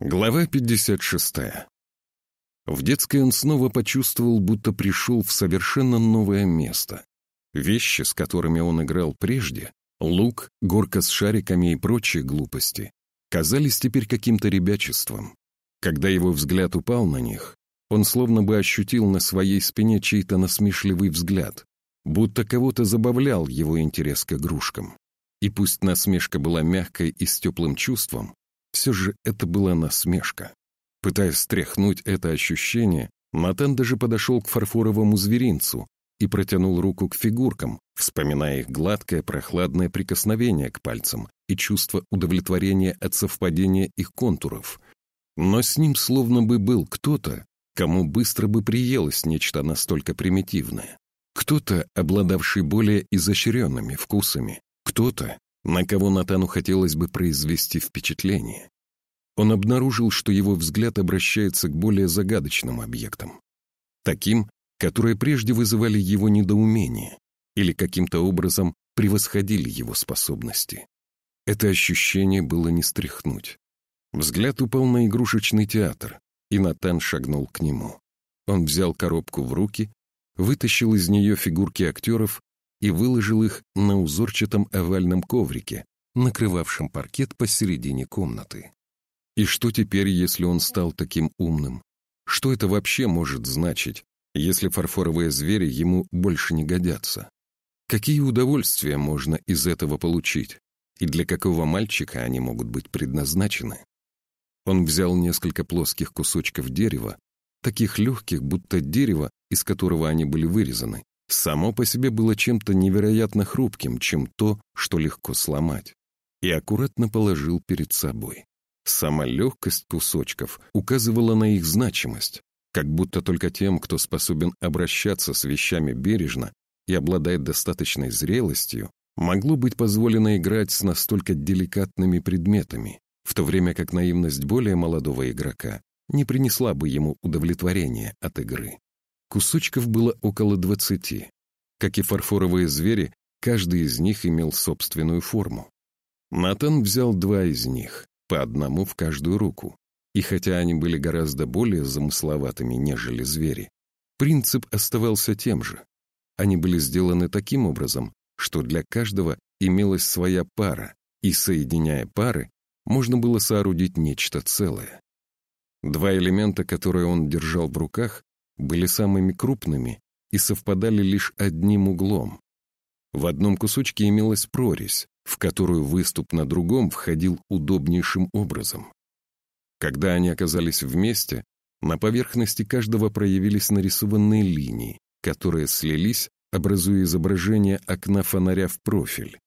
Глава 56. В детской он снова почувствовал, будто пришел в совершенно новое место. Вещи, с которыми он играл прежде, лук, горка с шариками и прочие глупости, казались теперь каким-то ребячеством. Когда его взгляд упал на них, он словно бы ощутил на своей спине чей-то насмешливый взгляд, будто кого-то забавлял его интерес к игрушкам. И пусть насмешка была мягкой и с теплым чувством, все же это была насмешка. Пытаясь стряхнуть это ощущение, Натан даже подошел к фарфоровому зверинцу и протянул руку к фигуркам, вспоминая их гладкое прохладное прикосновение к пальцам и чувство удовлетворения от совпадения их контуров. Но с ним словно бы был кто-то, кому быстро бы приелось нечто настолько примитивное. Кто-то, обладавший более изощренными вкусами, кто-то, на кого Натану хотелось бы произвести впечатление. Он обнаружил, что его взгляд обращается к более загадочным объектам. Таким, которые прежде вызывали его недоумение или каким-то образом превосходили его способности. Это ощущение было не стряхнуть. Взгляд упал на игрушечный театр, и Натан шагнул к нему. Он взял коробку в руки, вытащил из нее фигурки актеров и выложил их на узорчатом овальном коврике, накрывавшем паркет посередине комнаты. И что теперь, если он стал таким умным? Что это вообще может значить, если фарфоровые звери ему больше не годятся? Какие удовольствия можно из этого получить? И для какого мальчика они могут быть предназначены? Он взял несколько плоских кусочков дерева, таких легких, будто дерево, из которого они были вырезаны, само по себе было чем-то невероятно хрупким, чем то, что легко сломать, и аккуратно положил перед собой. Сама легкость кусочков указывала на их значимость, как будто только тем, кто способен обращаться с вещами бережно и обладает достаточной зрелостью, могло быть позволено играть с настолько деликатными предметами, в то время как наивность более молодого игрока не принесла бы ему удовлетворения от игры. Кусочков было около двадцати. Как и фарфоровые звери, каждый из них имел собственную форму. Натан взял два из них, по одному в каждую руку. И хотя они были гораздо более замысловатыми, нежели звери, принцип оставался тем же. Они были сделаны таким образом, что для каждого имелась своя пара, и, соединяя пары, можно было соорудить нечто целое. Два элемента, которые он держал в руках, были самыми крупными и совпадали лишь одним углом. В одном кусочке имелась прорезь, в которую выступ на другом входил удобнейшим образом. Когда они оказались вместе, на поверхности каждого проявились нарисованные линии, которые слились, образуя изображение окна фонаря в профиль.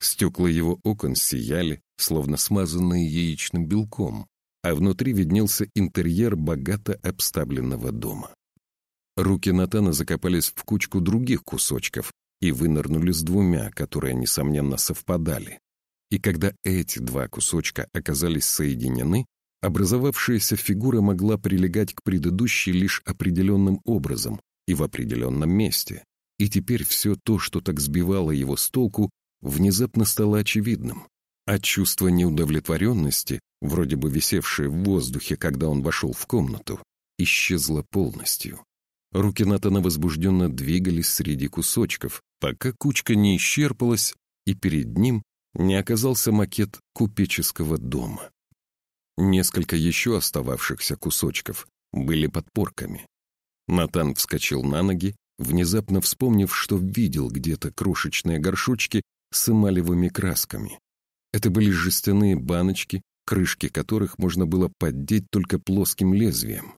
Стекла его окон сияли, словно смазанные яичным белком, а внутри виднелся интерьер богато обставленного дома. Руки Натана закопались в кучку других кусочков и вынырнули с двумя, которые, несомненно, совпадали. И когда эти два кусочка оказались соединены, образовавшаяся фигура могла прилегать к предыдущей лишь определенным образом и в определенном месте. И теперь все то, что так сбивало его с толку, внезапно стало очевидным. А чувство неудовлетворенности, вроде бы висевшее в воздухе, когда он вошел в комнату, исчезло полностью. Руки Натана возбужденно двигались среди кусочков, пока кучка не исчерпалась, и перед ним не оказался макет купеческого дома. Несколько еще остававшихся кусочков были подпорками. Натан вскочил на ноги, внезапно вспомнив, что видел где-то крошечные горшочки с эмалевыми красками. Это были жестяные баночки, крышки которых можно было поддеть только плоским лезвием.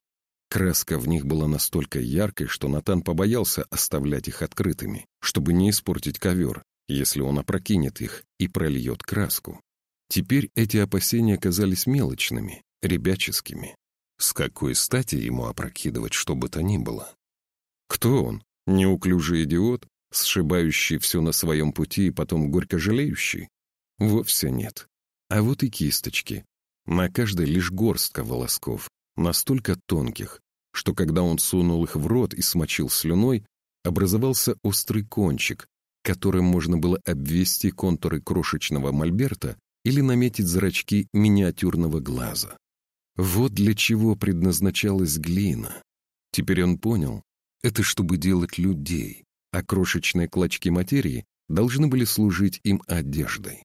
Краска в них была настолько яркой, что Натан побоялся оставлять их открытыми, чтобы не испортить ковер, если он опрокинет их и прольет краску. Теперь эти опасения казались мелочными, ребяческими. С какой стати ему опрокидывать что бы то ни было? Кто он? Неуклюжий идиот, сшибающий все на своем пути и потом горько жалеющий? Вовсе нет. А вот и кисточки. На каждой лишь горстка волосков, настолько тонких, что когда он сунул их в рот и смочил слюной, образовался острый кончик, которым можно было обвести контуры крошечного мольберта или наметить зрачки миниатюрного глаза. Вот для чего предназначалась глина. Теперь он понял, это чтобы делать людей, а крошечные клочки материи должны были служить им одеждой.